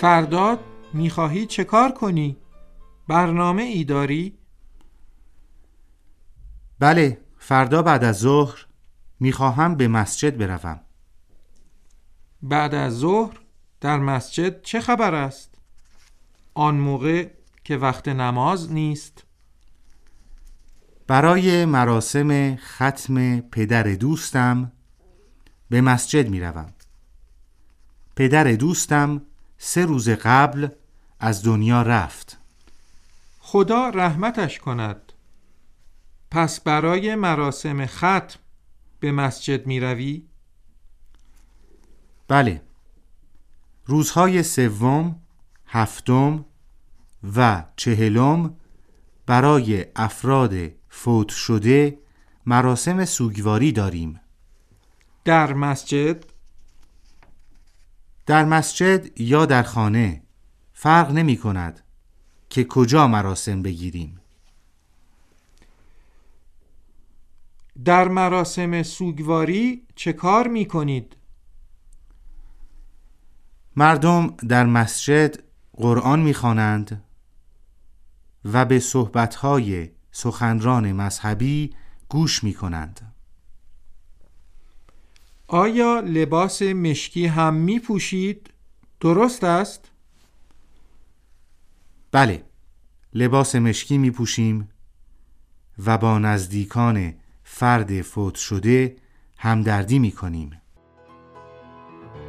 فردا می‌خواهی چه کار کنی؟ برنامه ای داری؟ بله فردا بعد از ظهر می‌خواهم به مسجد بروم بعد از ظهر در مسجد چه خبر است؟ آن موقع که وقت نماز نیست برای مراسم ختم پدر دوستم به مسجد می روم. پدر دوستم سه روز قبل از دنیا رفت. خدا رحمتش کند. پس برای مراسم ختم به مسجد می روی؟ بله. روزهای سوم، هفتم و چهلم برای افراد فوت شده مراسم سوگواری داریم. در مسجد؟ در مسجد یا در خانه فرق نمی کند که کجا مراسم بگیریم در مراسم سوگواری چه کار می کنید؟ مردم در مسجد قرآن می‌خوانند و به صحبتهای سخنران مذهبی گوش می کنند. آیا لباس مشکی هم می پوشید؟ درست است؟ بله لباس مشکی می پوشیم و با نزدیکان فرد فوت شده همدردی می کنیم